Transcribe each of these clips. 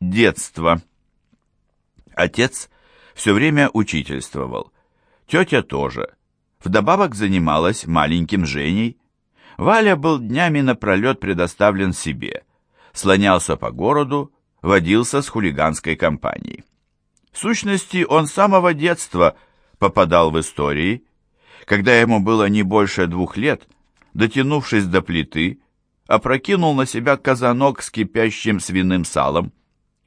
Детство. Отец все время учительствовал. Тетя тоже. Вдобавок занималась маленьким Женей. Валя был днями напролет предоставлен себе. Слонялся по городу, водился с хулиганской компанией. В сущности, он с самого детства попадал в истории. Когда ему было не больше двух лет, дотянувшись до плиты, опрокинул на себя казанок с кипящим свиным салом.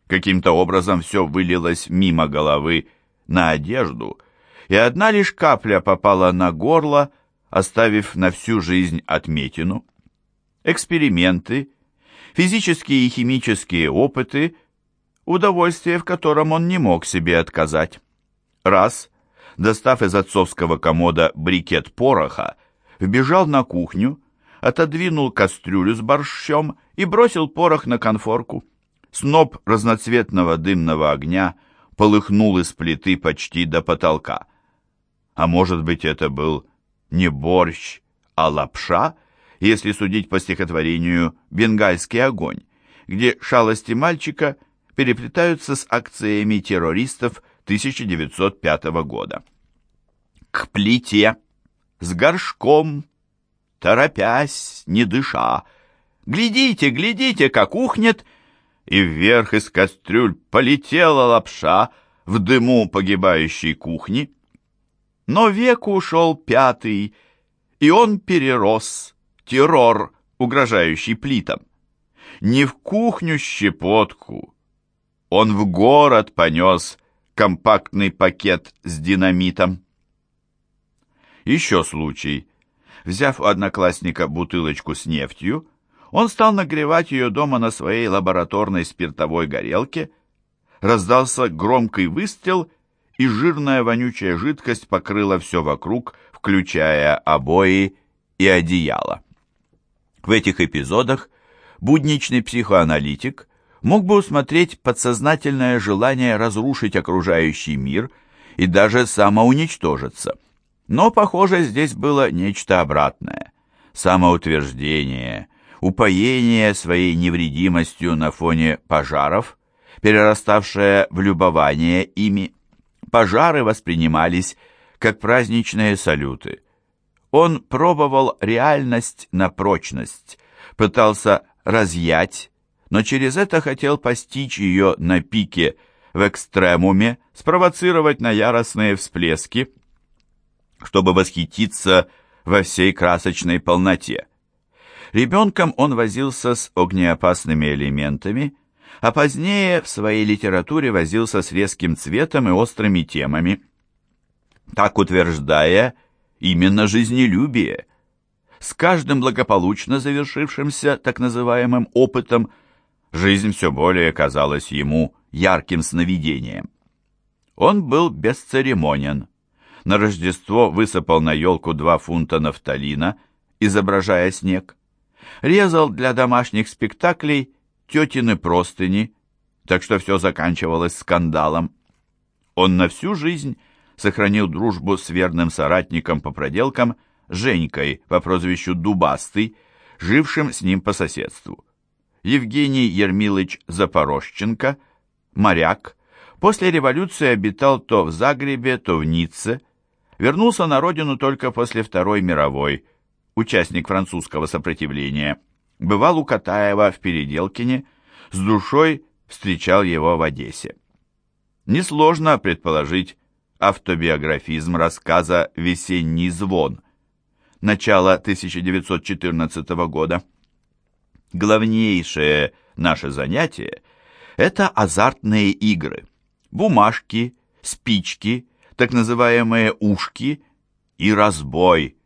Каким-то образом все вылилось мимо головы на одежду, и одна лишь капля попала на горло, оставив на всю жизнь отметину. Эксперименты, физические и химические опыты, удовольствие в котором он не мог себе отказать. Раз, достав из отцовского комода брикет пороха, вбежал на кухню, отодвинул кастрюлю с борщом и бросил порох на конфорку. Сноп разноцветного дымного огня полыхнул из плиты почти до потолка. А может быть, это был не борщ, а лапша, если судить по стихотворению «Бенгальский огонь», где шалости мальчика переплетаются с акциями террористов 1905 года. К плите, с горшком, торопясь, не дыша, глядите, глядите, как ухнет и вверх из кастрюль полетела лапша в дыму погибающей кухни. Но век ушел пятый, и он перерос, террор, угрожающий плитам. Не в кухню щепотку, он в город понес компактный пакет с динамитом. Еще случай. Взяв у одноклассника бутылочку с нефтью, он стал нагревать ее дома на своей лабораторной спиртовой горелке. Раздался громкий выстрел, и жирная вонючая жидкость покрыла все вокруг, включая обои и одеяло. В этих эпизодах будничный психоаналитик мог бы усмотреть подсознательное желание разрушить окружающий мир и даже самоуничтожиться. Но, похоже, здесь было нечто обратное. Самоутверждение, упоение своей невредимостью на фоне пожаров, перераставшее в любование ими. Пожары воспринимались как праздничные салюты. Он пробовал реальность на прочность, пытался разъять, но через это хотел постичь ее на пике в экстремуме, спровоцировать на яростные всплески, чтобы восхититься во всей красочной полноте. Ребенком он возился с огнеопасными элементами, а позднее в своей литературе возился с резким цветом и острыми темами. Так утверждая, именно жизнелюбие. С каждым благополучно завершившимся так называемым опытом жизнь все более казалась ему ярким сновидением. Он был бесцеремонен. На Рождество высыпал на елку два фунта нафталина, изображая снег резал для домашних спектаклей тетины простыни, так что все заканчивалось скандалом. Он на всю жизнь сохранил дружбу с верным соратником по проделкам Женькой по прозвищу Дубастый, жившим с ним по соседству. Евгений Ермилович Запорожченко, моряк, после революции обитал то в Загребе, то в Ницце, вернулся на родину только после Второй мировой, участник французского сопротивления, бывал у Катаева в Переделкине, с душой встречал его в Одессе. Несложно предположить автобиографизм рассказа «Весенний звон» начала 1914 года. Главнейшее наше занятие – это азартные игры, бумажки, спички, так называемые ушки и разбой –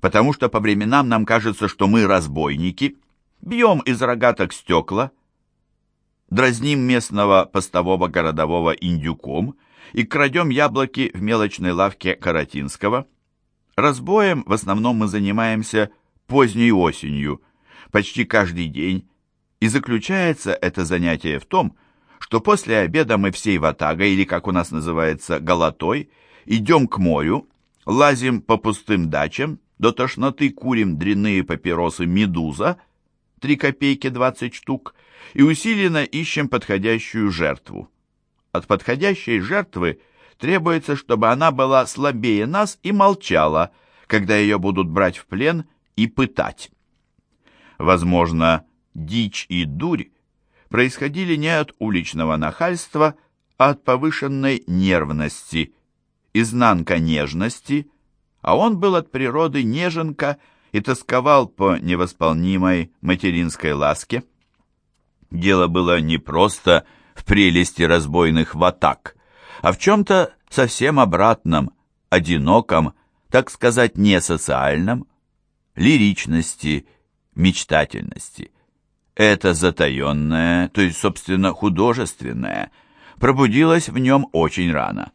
потому что по временам нам кажется, что мы разбойники, бьем из рогаток стекла, дразним местного постового городового индюком и крадем яблоки в мелочной лавке Каратинского. Разбоем в основном мы занимаемся поздней осенью, почти каждый день, и заключается это занятие в том, что после обеда мы всей ватагой, или как у нас называется, голотой, идем к морю, лазим по пустым дачам, до тошноты курим дрянные папиросы «Медуза», три копейки двадцать штук, и усиленно ищем подходящую жертву. От подходящей жертвы требуется, чтобы она была слабее нас и молчала, когда ее будут брать в плен и пытать. Возможно, дичь и дурь происходили не от уличного нахальства, а от повышенной нервности, изнанка нежности, а он был от природы неженка и тосковал по невосполнимой материнской ласке. Дело было не просто в прелести разбойных ватак, а в чем-то совсем обратном, одиноком, так сказать, несоциальном, лиричности, мечтательности. Это затаенное, то есть, собственно, художественное, пробудилось в нем очень рано.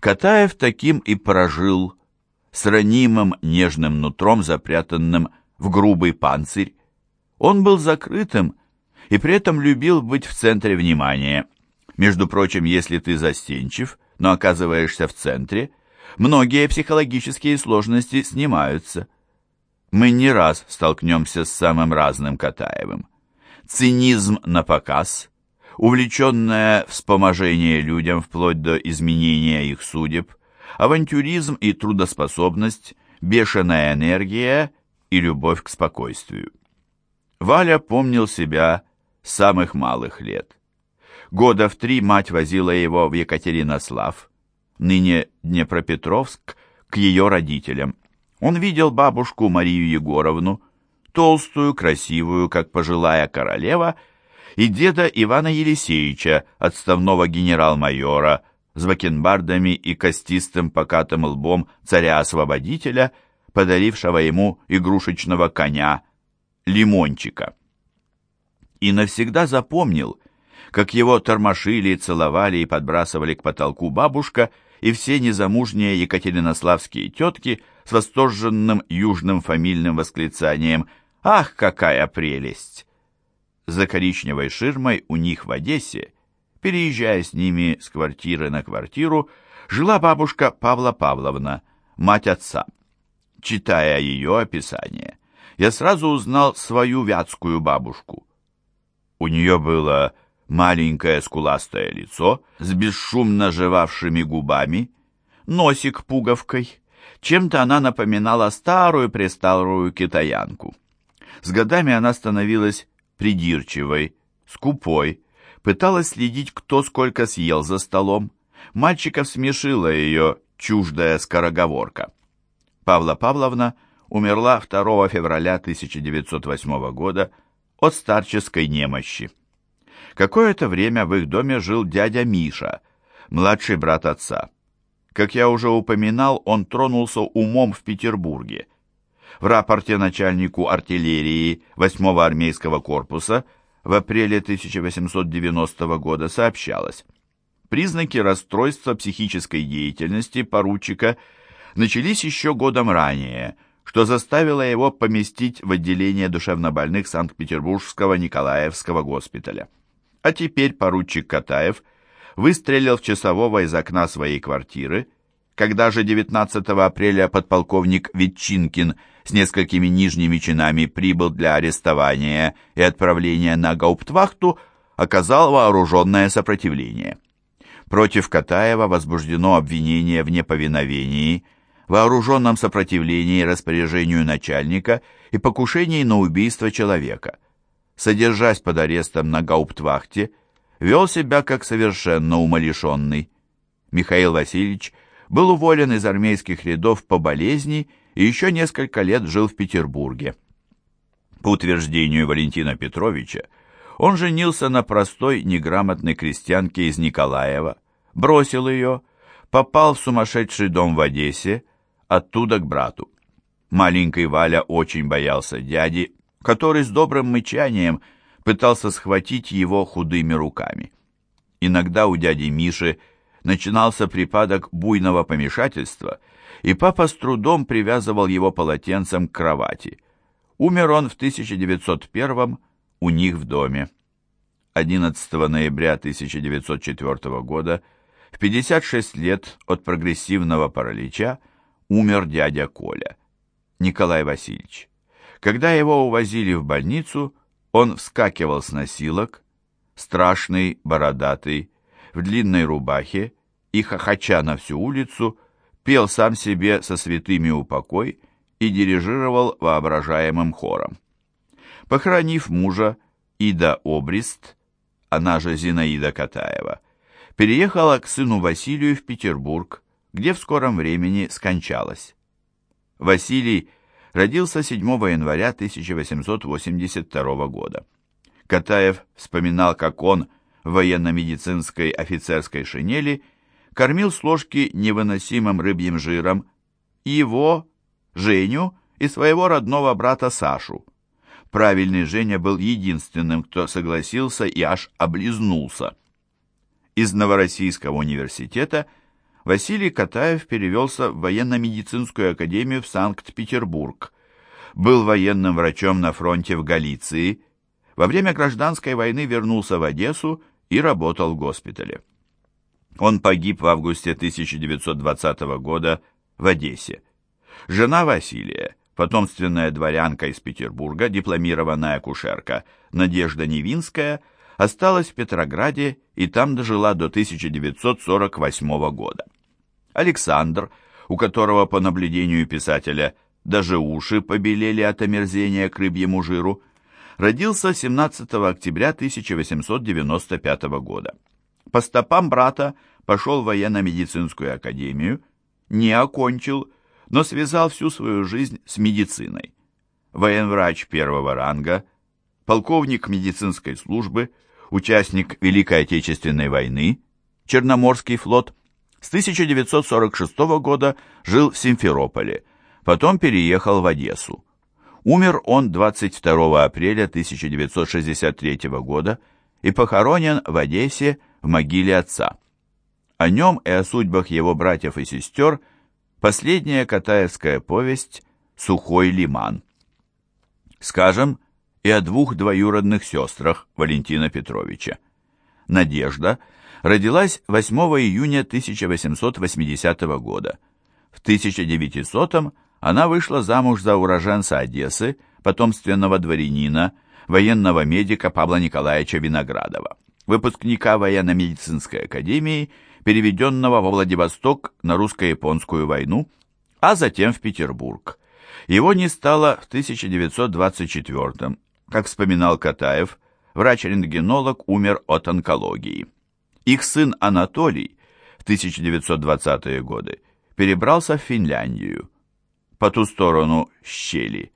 Катаев таким и прожил, с ранимым нежным нутром, запрятанным в грубый панцирь. Он был закрытым и при этом любил быть в центре внимания. Между прочим, если ты застенчив, но оказываешься в центре, многие психологические сложности снимаются. Мы не раз столкнемся с самым разным Катаевым. Цинизм на показ, увлеченное вспоможение людям вплоть до изменения их судеб, авантюризм и трудоспособность, бешеная энергия и любовь к спокойствию. Валя помнил себя с самых малых лет. Года в три мать возила его в Екатеринослав, ныне Днепропетровск, к ее родителям. Он видел бабушку Марию Егоровну, толстую, красивую, как пожилая королева, и деда Ивана Елисеевича, отставного генерал-майора, с бакенбардами и костистым покатым лбом царя-освободителя, подарившего ему игрушечного коня, лимончика и навсегда запомнил, как его тормошили, целовали и подбрасывали к потолку бабушка и все незамужние екатеринославские тетки с восторженным южным фамильным восклицанием «Ах, какая прелесть!» За коричневой ширмой у них в Одессе, переезжая с ними с квартиры на квартиру, жила бабушка Павла Павловна, мать отца. Читая ее описание, я сразу узнал свою вятскую бабушку. У нее было маленькое скуластое лицо с бесшумно жевавшими губами, носик пуговкой. Чем-то она напоминала старую-престарую китаянку. С годами она становилась придирчивой, скупой, пыталась следить, кто сколько съел за столом. Мальчиков смешила ее чуждая скороговорка. Павла Павловна умерла 2 февраля 1908 года от старческой немощи. Какое-то время в их доме жил дядя Миша, младший брат отца. Как я уже упоминал, он тронулся умом в Петербурге. В рапорте начальнику артиллерии 8-го армейского корпуса в апреле 1890 года сообщалось, признаки расстройства психической деятельности поручика начались еще годом ранее – что заставило его поместить в отделение душевнобольных Санкт-Петербургского Николаевского госпиталя. А теперь поручик Катаев выстрелил в часового из окна своей квартиры, когда же 19 апреля подполковник Ветчинкин с несколькими нижними чинами прибыл для арестования и отправления на гауптвахту, оказал вооруженное сопротивление. Против Катаева возбуждено обвинение в неповиновении – вооруженном сопротивлении распоряжению начальника и покушении на убийство человека. Содержась под арестом на гауптвахте, вел себя как совершенно умалишенный. Михаил Васильевич был уволен из армейских рядов по болезни и еще несколько лет жил в Петербурге. По утверждению Валентина Петровича, он женился на простой неграмотной крестьянке из Николаева, бросил ее, попал в сумасшедший дом в Одессе, оттуда к брату. Маленький Валя очень боялся дяди, который с добрым мычанием пытался схватить его худыми руками. Иногда у дяди Миши начинался припадок буйного помешательства, и папа с трудом привязывал его полотенцем к кровати. Умер он в 1901 у них в доме. 11 ноября 1904 года, в 56 лет от прогрессивного паралича, умер дядя Коля, Николай Васильевич. Когда его увозили в больницу, Он вскакивал с носилок, страшный, бородатый, в длинной рубахе и, хохоча на всю улицу, пел сам себе со святыми упокой и дирижировал воображаемым хором. Похоронив мужа, Ида Обрист, она же Зинаида Катаева, переехала к сыну Василию в Петербург, где в скором времени скончалась. Василий родился 7 января 1882 года. Катаев вспоминал, как он в военно-медицинской офицерской шинели кормил с ложки невыносимым рыбьим жиром его, Женю и своего родного брата Сашу. Правильный Женя был единственным, кто согласился и аж облизнулся. Из Новороссийского университета Василий Катаев перевелся в военно-медицинскую академию в Санкт-Петербург. Был военным врачом на фронте в Галиции. Во время гражданской войны вернулся в Одессу и работал в госпитале. Он погиб в августе 1920 года в Одессе. Жена Василия, потомственная дворянка из Петербурга, дипломированная акушерка Надежда Невинская, осталась в Петрограде и там дожила до 1948 года. Александр, у которого, по наблюдению писателя, даже уши побелели от омерзения к рыбьему жиру, родился 17 октября 1895 года. По стопам брата пошел в военно-медицинскую академию, не окончил, но связал всю свою жизнь с медициной. Военврач первого ранга, полковник медицинской службы, участник Великой Отечественной войны, Черноморский флот, с 1946 года жил в Симферополе, потом переехал в Одессу. Умер он 22 апреля 1963 года и похоронен в Одессе в могиле отца. О нем и о судьбах его братьев и сестер последняя катаевская повесть «Сухой лиман». Скажем и о двух двоюродных сестрах Валентина Петровича. Надежда – родилась 8 июня 1880 года. В 1900 она вышла замуж за уроженца Одессы, потомственного дворянина, военного медика Павла Николаевича Виноградова, выпускника военно-медицинской академии, переведенного во Владивосток на русско-японскую войну, а затем в Петербург. Его не стало в 1924 как вспоминал Катаев, врач-рентгенолог умер от онкологии. Их сын Анатолий в 1920-е годы перебрался в Финляндию. По ту сторону щели,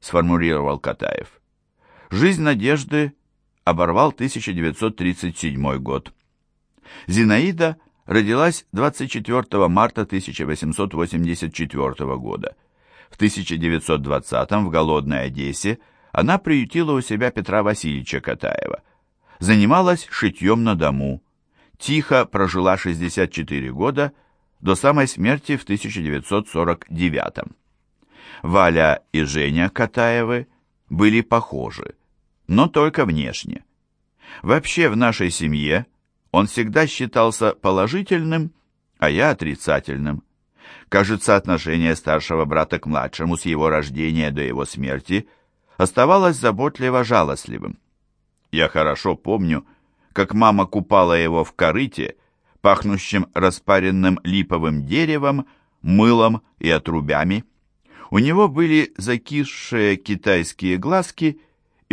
сформулировал Катаев. Жизнь Надежды оборвал 1937 год. Зинаида родилась 24 марта 1884 года. В 1920 в голодной Одессе она приютила у себя Петра Васильевича Катаева. Занималась шитьем на дому, тихо прожила 64 года до самой смерти в 1949. Валя и Женя Катаевы были похожи, но только внешне. Вообще в нашей семье он всегда считался положительным, а я отрицательным. Кажется, отношение старшего брата к младшему с его рождения до его смерти оставалось заботливо жалостливым. Я хорошо помню, как мама купала его в корыте, пахнущем распаренным липовым деревом, мылом и отрубями. У него были закисшие китайские глазки, и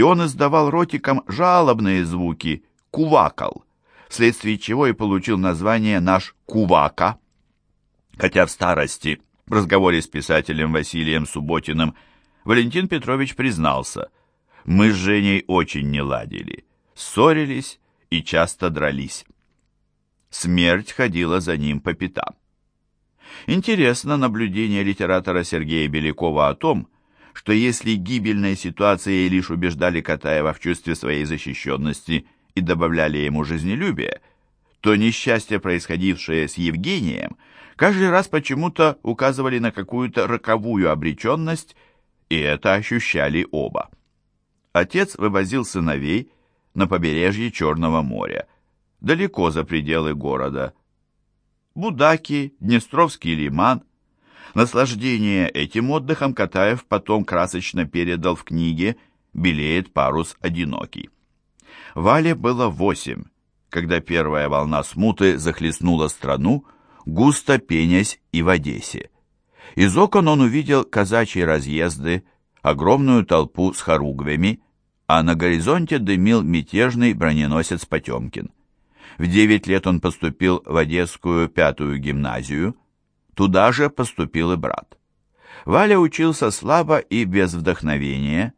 он издавал ротиком жалобные звуки, кувакал, вследствие чего и получил название наш кувака. Хотя в старости, в разговоре с писателем Василием Субботиным, Валентин Петрович признался, мы с Женей очень не ладили, ссорились и часто дрались. Смерть ходила за ним по пятам. Интересно наблюдение литератора Сергея Белякова о том, что если гибельные ситуации лишь убеждали Катаева в чувстве своей защищенности и добавляли ему жизнелюбие, то несчастья, происходившие с Евгением, каждый раз почему-то указывали на какую-то роковую обреченность, и это ощущали оба. Отец вывозил сыновей, на побережье Черного моря, далеко за пределы города. Будаки, Днестровский лиман. Наслаждение этим отдыхом Катаев потом красочно передал в книге белеет парус одинокий. Вале было восемь, когда первая волна смуты захлестнула страну, густо пенясь и в Одессе. Из окон он увидел казачьи разъезды, огромную толпу с хоругвями, а на горизонте дымил мятежный броненосец Потемкин. В девять лет он поступил в Одесскую пятую гимназию, туда же поступил и брат. Валя учился слабо и без вдохновения,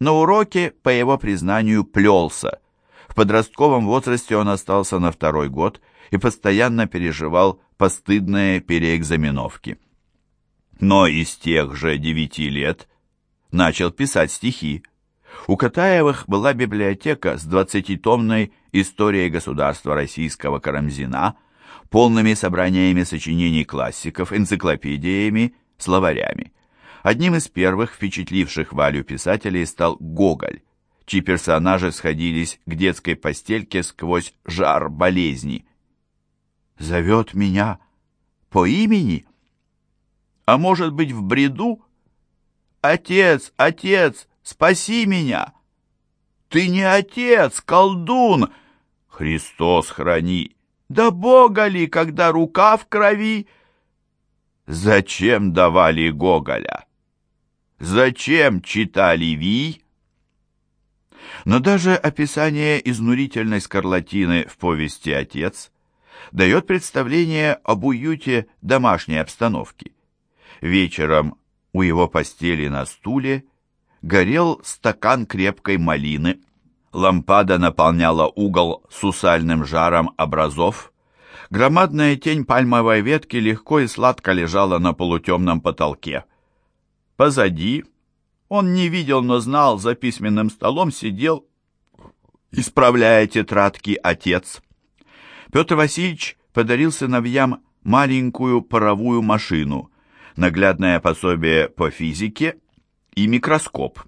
на уроке, по его признанию, плелся. В подростковом возрасте он остался на второй год и постоянно переживал постыдные переэкзаменовки. Но из тех же девяти лет начал писать стихи. У Катаевых была библиотека с двадцатитомной историей государства российского Карамзина, полными собраниями сочинений классиков, энциклопедиями, словарями. Одним из первых впечатливших Валю писателей стал Гоголь, чьи персонажи сходились к детской постельке сквозь жар болезни. «Зовет меня по имени? А может быть, в бреду? Отец, отец, спаси меня! Ты не отец, колдун! Христос храни! Да Бога ли, когда рука в крови?» Зачем давали Гоголя? Зачем читали Ви? Но даже описание изнурительной скарлатины в повести «Отец» дает представление об уюте домашней обстановки. Вечером у его постели на стуле горел стакан крепкой малины, лампада наполняла угол сусальным жаром образов, громадная тень пальмовой ветки легко и сладко лежала на полутемном потолке. Позади, он не видел, но знал, за письменным столом сидел, исправляя тетрадки, отец. Петр Васильевич подарил сыновьям маленькую паровую машину, наглядное пособие по физике и микроскоп.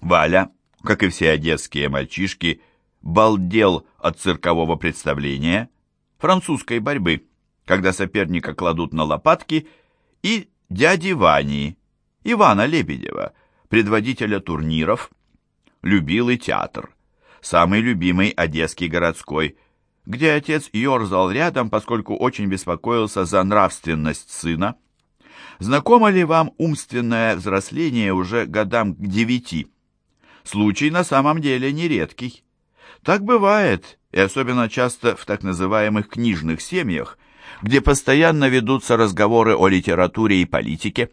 Валя, как и все одесские мальчишки, балдел от циркового представления, французской борьбы, когда соперника кладут на лопатки, и дяди Вани, Ивана Лебедева, предводителя турниров, любил и театр, самый любимый одесский городской, где отец ерзал рядом, поскольку очень беспокоился за нравственность сына. Знакомо ли вам умственное взросление уже годам к девяти? Случай на самом деле нередкий. Так бывает, и особенно часто в так называемых книжных семьях, где постоянно ведутся разговоры о литературе и политике.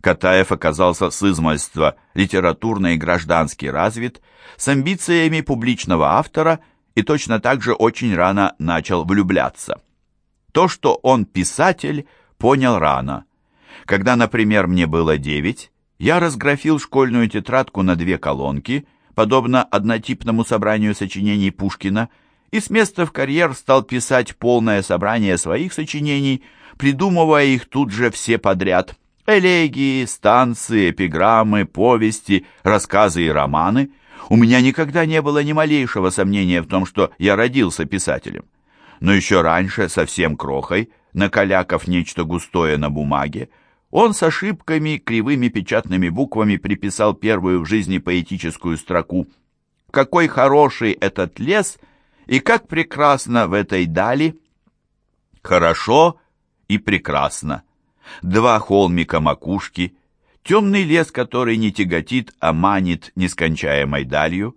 Катаев оказался с измальства литературно и граждански развит, с амбициями публичного автора и точно так же очень рано начал влюбляться. То, что он писатель, понял рано. Когда, например, мне было девять, я разграфил школьную тетрадку на две колонки, подобно однотипному собранию сочинений Пушкина, и с места в карьер стал писать полное собрание своих сочинений, придумывая их тут же все подряд. Элегии, станции, эпиграммы, повести, рассказы и романы. У меня никогда не было ни малейшего сомнения в том, что я родился писателем. Но еще раньше, совсем крохой, накалякав нечто густое на бумаге, он с ошибками, кривыми печатными буквами приписал первую в жизни поэтическую строку «Какой хороший этот лес!» И как прекрасно в этой дали! Хорошо и прекрасно. Два холмика макушки, темный лес, который не тяготит, а манит нескончаемой далью.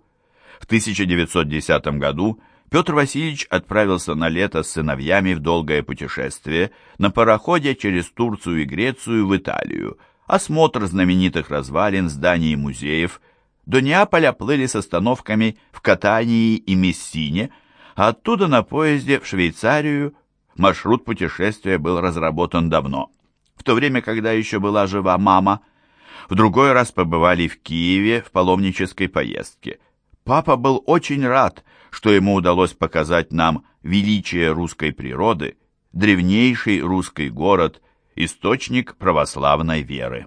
В 1910 году Петр Васильевич отправился на лето с сыновьями в долгое путешествие на пароходе через Турцию и Грецию в Италию, осмотр знаменитых развалин, зданий и музеев. До Неаполя плыли с остановками в Катании и Мессине – оттуда на поезде в Швейцарию маршрут путешествия был разработан давно. В то время, когда еще была жива мама, в другой раз побывали в Киеве в паломнической поездке. Папа был очень рад, что ему удалось показать нам величие русской природы, древнейший русский город, источник православной веры.